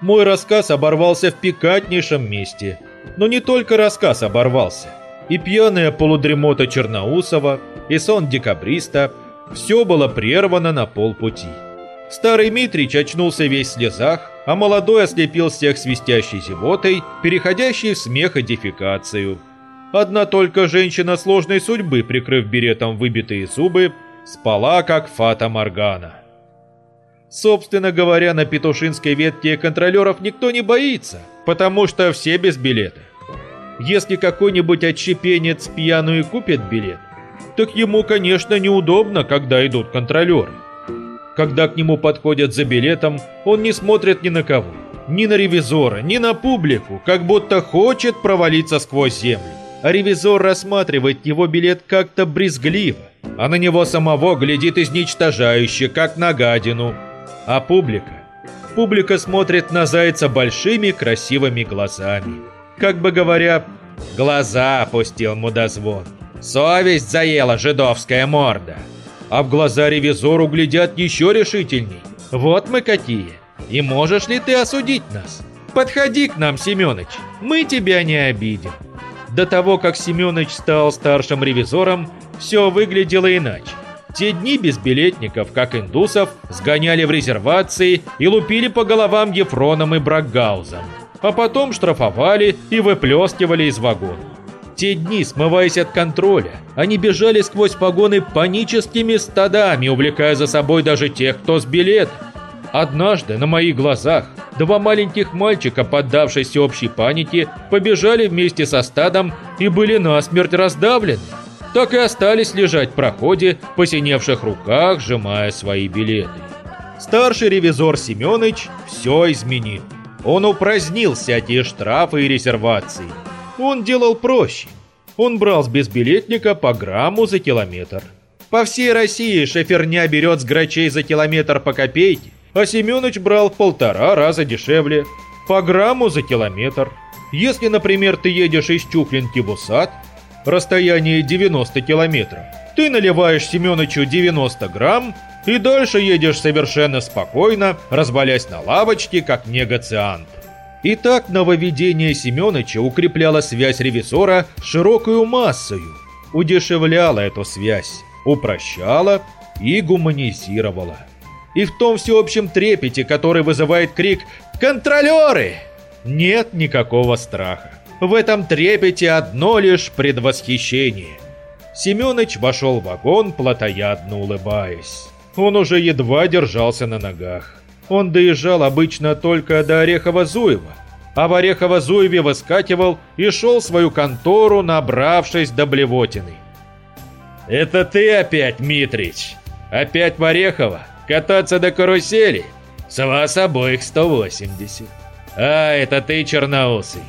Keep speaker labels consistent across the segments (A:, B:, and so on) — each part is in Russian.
A: Мой рассказ оборвался в пикантнейшем месте. Но не только рассказ оборвался. И пьяная полудремота Черноусова, и сон декабриста – все было прервано на полпути. Старый Митрич очнулся весь в слезах, а молодой ослепил всех свистящей зевотой, переходящей в смех и дефекацию. Одна только женщина сложной судьбы, прикрыв беретом выбитые зубы, спала как фата Моргана. Собственно говоря, на Петушинской ветке контролеров никто не боится, потому что все без билета. Если какой-нибудь отщепенец пьяную купит билет, так ему, конечно, неудобно, когда идут контролеры. Когда к нему подходят за билетом, он не смотрит ни на кого, ни на ревизора, ни на публику, как будто хочет провалиться сквозь землю. А ревизор рассматривает его билет как-то брезгливо, а на него самого глядит изничтожающе, как на гадину. А публика? Публика смотрит на зайца большими красивыми глазами. Как бы говоря, глаза опустил мудозвон. Совесть заела жидовская морда а в глаза ревизору глядят еще решительней. Вот мы какие. И можешь ли ты осудить нас? Подходи к нам, Семёныч, мы тебя не обидим. До того, как Семёныч стал старшим ревизором, все выглядело иначе. Те дни безбилетников, как индусов, сгоняли в резервации и лупили по головам Ефроном и Брагаузом, а потом штрафовали и выплескивали из вагона те дни, смываясь от контроля, они бежали сквозь погоны паническими стадами, увлекая за собой даже тех, кто с билет. Однажды на моих глазах два маленьких мальчика, поддавшись общей панике, побежали вместе со стадом и были насмерть раздавлены. Так и остались лежать в проходе, посиневших руках, сжимая свои билеты. Старший ревизор Семёныч все изменил. Он упразднил всякие штрафы и резервации – он делал проще. Он брал с безбилетника по грамму за километр. По всей России шоферня берет с грачей за километр по копейке, а Семёныч брал в полтора раза дешевле, по грамму за километр. Если, например, ты едешь из Чухлинки в Усад, расстояние 90 километров, ты наливаешь Семёнычу 90 грамм и дальше едешь совершенно спокойно, развалясь на лавочке, как негациант. Итак, нововведение Семёныча укрепляло связь ревизора с широкую массою, удешевляло эту связь, упрощало и гуманизировало. И в том всеобщем трепете, который вызывает крик «Контролеры!» нет никакого страха. В этом трепете одно лишь предвосхищение. Семёныч вошел в вагон, плотоядно улыбаясь. Он уже едва держался на ногах. Он доезжал обычно только до Орехово-Зуева, а в Орехово-Зуеве выскакивал и шел в свою контору, набравшись до блевотины. «Это ты опять, Митрич? Опять в Орехово? Кататься до карусели? С вас обоих 180. А, это ты, Черноусый.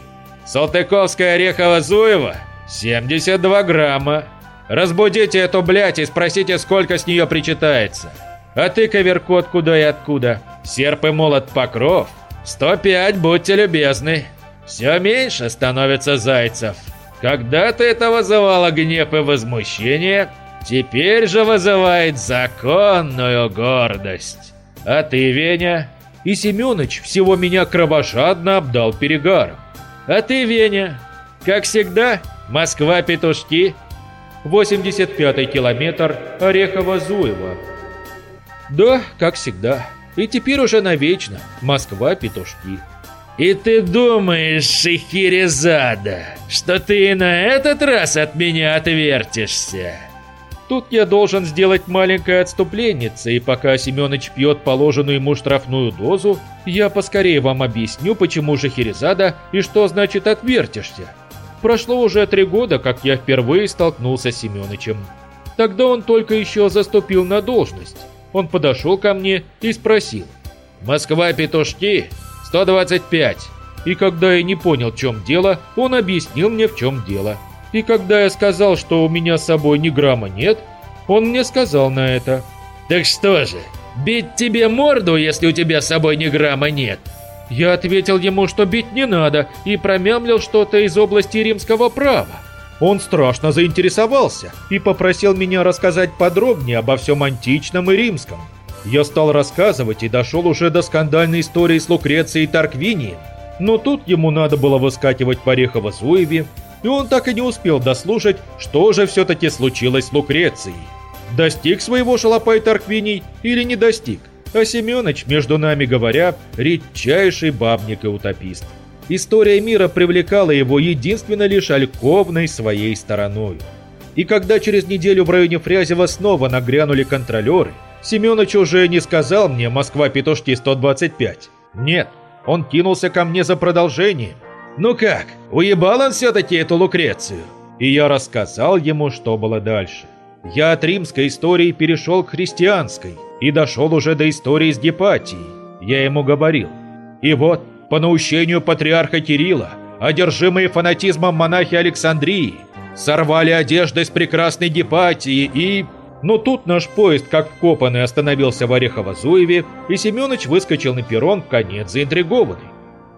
A: Салтыковская Орехово-Зуева? 72 грамма. Разбудите эту блядь и спросите, сколько с нее причитается. А ты, Коверкот, куда и откуда? Серп и молот покров? 105, будьте любезны. Все меньше становится зайцев. Когда-то это вызывало гнев и возмущение, теперь же вызывает законную гордость. А ты, Веня? И Семёныч всего меня кровожадно обдал перегаром. А ты, Веня? Как всегда, Москва-Петушки? 85-й километр Орехово-Зуево. Да, как всегда. И теперь уже навечно. Москва-Петушки. И ты думаешь, Шехерезада, что ты на этот раз от меня отвертишься? Тут я должен сделать маленькое отступление, и пока Семёныч пьет положенную ему штрафную дозу, я поскорее вам объясню, почему Шахерезада и что значит «отвертишься». Прошло уже три года, как я впервые столкнулся с Семёнычем. Тогда он только еще заступил на должность. Он подошел ко мне и спросил. «Москва-петушки? 125». И когда я не понял, в чем дело, он объяснил мне, в чем дело. И когда я сказал, что у меня с собой ни грамма нет, он мне сказал на это. «Так что же, бить тебе морду, если у тебя с собой ни грамма нет?» Я ответил ему, что бить не надо, и промямлил что-то из области римского права. Он страшно заинтересовался и попросил меня рассказать подробнее обо всем античном и римском. Я стал рассказывать и дошел уже до скандальной истории с Лукрецией Тарквинием. Но тут ему надо было выскакивать по Рехово-Зуеве, и он так и не успел дослушать, что же все-таки случилось с Лукрецией. Достиг своего шалопай Тарквиний или не достиг? А Семёныч, между нами говоря, редчайший бабник и утопист. История мира привлекала его единственно лишь альковной своей стороною. И когда через неделю в районе Фрязева снова нагрянули контролеры, Семёныч уже не сказал мне «Москва-Петушки 125». Нет, он кинулся ко мне за продолжением. «Ну как, уебал он все-таки эту Лукрецию?» И я рассказал ему, что было дальше. Я от римской истории перешел к христианской и дошел уже до истории с Гепатией. Я ему говорил. И вот, по наущению патриарха Кирилла, одержимые фанатизмом монахи Александрии, сорвали одежды с прекрасной Гепатии и... Но тут наш поезд, как вкопанный, остановился в Орехово-Зуеве, и Семёныч выскочил на перрон в конец заинтригованный.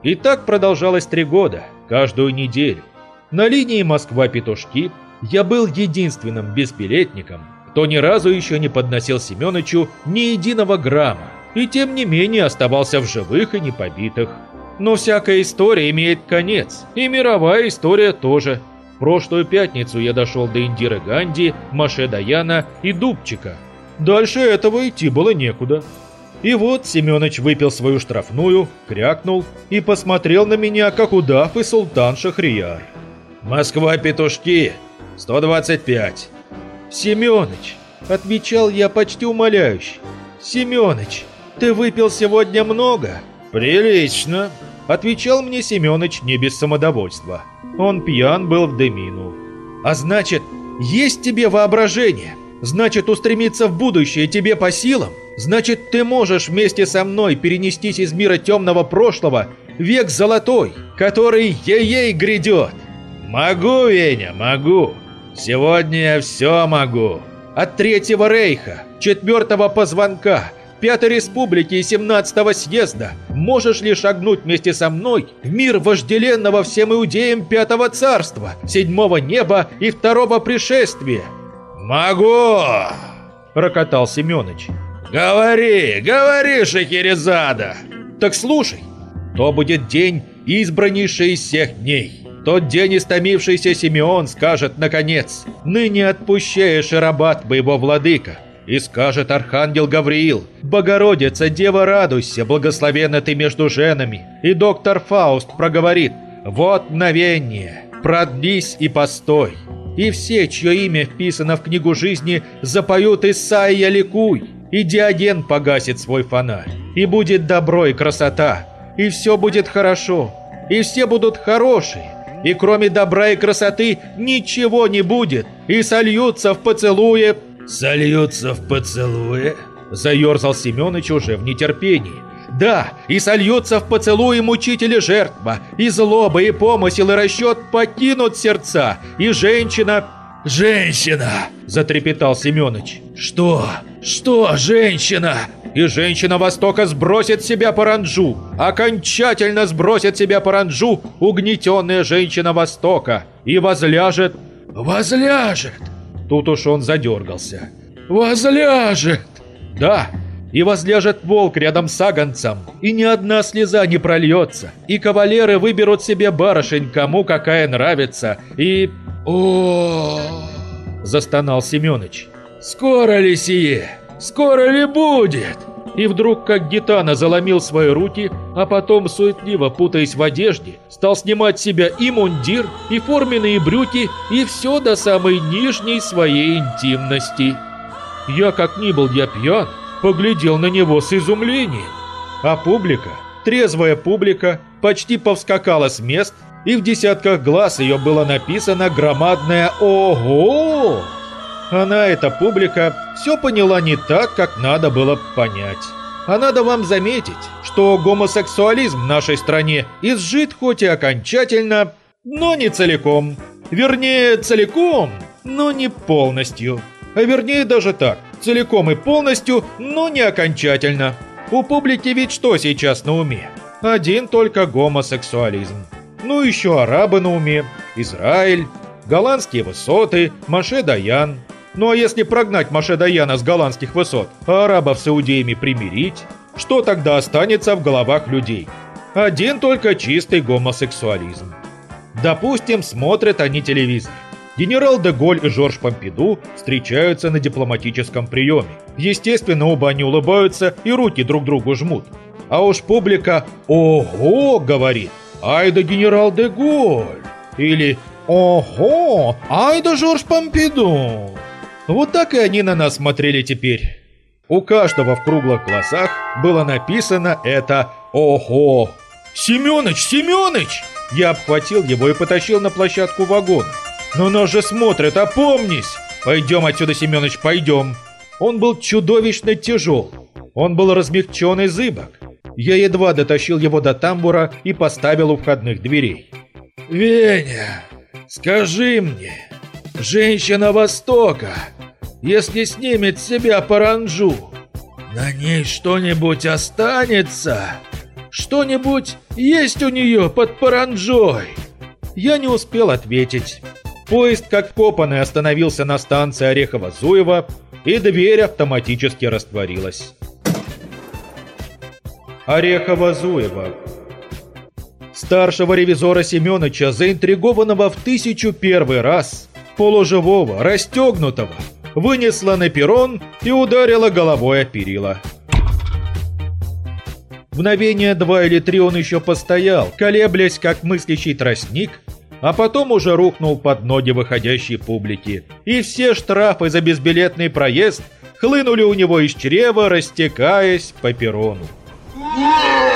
A: И так продолжалось три года, каждую неделю. На линии Москва-Петушки я был единственным безбилетником, кто ни разу еще не подносил Семёнычу ни единого грамма, и тем не менее оставался в живых и непобитых. Но всякая история имеет конец, и мировая история тоже. Прошлую пятницу я дошел до Индиры Ганди, Маше Даяна и Дубчика. Дальше этого идти было некуда. И вот Семёныч выпил свою штрафную, крякнул и посмотрел на меня, как удав и султан Шахрияр. «Москва-петушки!» 125. Семёныч, отвечал я почти умоляюще. Семёныч, ты выпил сегодня много? Прилично, отвечал мне Семёныч не без самодовольства. Он пьян был в дымину. А значит, есть тебе воображение? Значит, устремиться в будущее тебе по силам? Значит, ты можешь вместе со мной перенестись из мира темного прошлого в век золотой, который ей-ей грядет? Могу, Веня, могу. Сегодня я все могу. От Третьего Рейха, Четвертого Позвонка, Пятой Республики и Семнадцатого Съезда можешь ли шагнуть вместе со мной в мир вожделенного всем иудеям Пятого Царства, Седьмого Неба и Второго Пришествия? «Могу!» – рокотал Семёныч. «Говори, говори, Шахерезада!» «Так слушай, то будет день, избраннейший из всех дней». Тот день истомившийся Симеон скажет, наконец, «Ныне отпущаешь рабат моего владыка». И скажет архангел Гавриил, «Богородица, Дева, радуйся, благословенна ты между женами». И доктор Фауст проговорит, «Вот мгновение, продлись и постой». И все, чье имя вписано в книгу жизни, запоют «Исайя, ликуй!» И Диоген погасит свой фонарь. И будет добро и красота. И все будет хорошо. И все будут хорошие и кроме добра и красоты ничего не будет, и сольются в поцелуе...» «Сольются в поцелуе?» – заерзал Семёныч уже в нетерпении. «Да, и сольются в поцелуе мучители жертва, и злоба, и помысел, и расчет покинут сердца, и женщина...» «Женщина!» – затрепетал Семёныч. «Что? Что женщина?» и женщина Востока сбросит себя паранджу, окончательно сбросит себя паранджу угнетенная женщина Востока и возляжет... Возляжет! Тут уж он задергался. Возляжет! Да, и возляжет волк рядом с агонцем, и ни одна слеза не прольется, и кавалеры выберут себе барышень, кому какая нравится, и... о застонал Семёныч. «Скоро ли сие?» Скоро ли будет?» И вдруг, как гитана, заломил свои руки, а потом, суетливо путаясь в одежде, стал снимать с себя и мундир, и форменные брюки, и все до самой нижней своей интимности. Я, как ни был я пьян, поглядел на него с изумлением. А публика, трезвая публика, почти повскакала с мест, и в десятках глаз ее было написано громадное «Ого!». Она, эта публика, все поняла не так, как надо было понять. А надо вам заметить, что гомосексуализм в нашей стране изжит хоть и окончательно, но не целиком. Вернее, целиком, но не полностью. А вернее даже так, целиком и полностью, но не окончательно. У публики ведь что сейчас на уме? Один только гомосексуализм. Ну еще арабы на уме, Израиль, голландские высоты, Маше Даян, Ну а если прогнать Маше Даяна с голландских высот, а арабов с иудеями примирить, что тогда останется в головах людей? Один только чистый гомосексуализм. Допустим, смотрят они телевизор. Генерал де Голь и Жорж Помпиду встречаются на дипломатическом приеме. Естественно, оба они улыбаются и руки друг другу жмут. А уж публика «Ого!» говорит «Ай да генерал де Голь!» Или «Ого! Ай да Жорж Помпиду!» Вот так и они на нас смотрели теперь. У каждого в круглых глазах было написано это «Ого!» «Семёныч! Семёныч!» Я обхватил его и потащил на площадку вагона. «Но нас же смотрят, опомнись!» «Пойдем отсюда, Семёныч, пойдем!» Он был чудовищно тяжел. Он был размягчен и зыбок. Я едва дотащил его до тамбура и поставил у входных дверей. «Веня, скажи мне, женщина Востока, если снимет с себя паранжу, на ней что-нибудь останется? Что-нибудь есть у нее под паранжой?» Я не успел ответить. Поезд, как копанный, остановился на станции Орехово-Зуево, и дверь автоматически растворилась. Орехово-Зуево Старшего ревизора Семёныча, заинтригованного в тысячу первый раз, полуживого, расстегнутого, вынесла на перрон и ударила головой о перила. Мгновение два или три он еще постоял, колеблясь, как мыслящий тростник, а потом уже рухнул под ноги выходящей публики. И все штрафы за безбилетный проезд хлынули у него из чрева, растекаясь по перрону. Yeah!